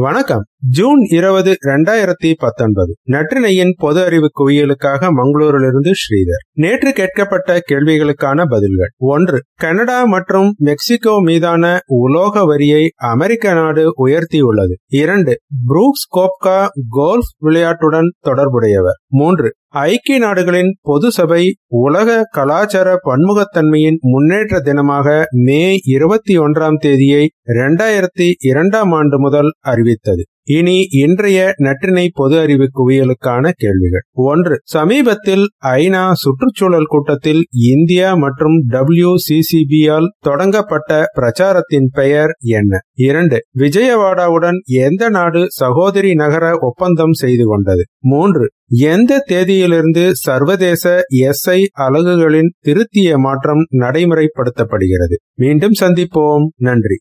வணக்கம். ஜூன் இருபது இரண்டாயிரத்தி பத்தொன்பது. நற்றினையின் பொது அறிவு குவியலுக்காக மங்களூரிலிருந்து ஸ்ரீதர். நேற்று கேட்கப்பட்ட கேள்விகளுக்கான பதில்கள். ஒன்று கனடா மற்றும் மெக்சிகோ மீதான உலோக வரியை அமெரிக்க நாடு உயர்த்தியுள்ளது. இரண்டு புரூக்ஸ் கோப்கா கோல்ஃப் விளையாட்டுடன் தொடர்புடையவர். மூன்று. ஐக்கிய நாடுகளின் பொது சபை உலக கலாச்சார பன்முகத்தன்மையின் முன்னேற்ற தினமாக மே இருபத்தி ஒன்றாம் தேதியை இரண்டாயிரத்தி இரண்டாம் ஆண்டு முதல் அறிவித்தது. இனி இன்றைய நற்றினை பொது அறிவு குவியலுக்கான கேள்விகள். ஒன்று சமீபத்தில் ஐநா சுற்றுச்சூழல் கூட்டத்தில் இந்தியா மற்றும் டபிள்யூ சிசிபியால் தொடங்கப்பட்ட பிரச்சாரத்தின் பெயர் என்ன? இரண்டு விஜயவாடாவுடன் எந்த நாடு சகோதரி நகர ஒப்பந்தம் செய்து கொண்டது? மூன்று எந்த தேதியிலிருந்து சர்வதேச எஸ்ஐ அலகுகளின் திருத்திய மாற்றம் நடைமுறைப்படுத்தப்படுகிறது? மீண்டும் சந்திப்போம். நன்றி.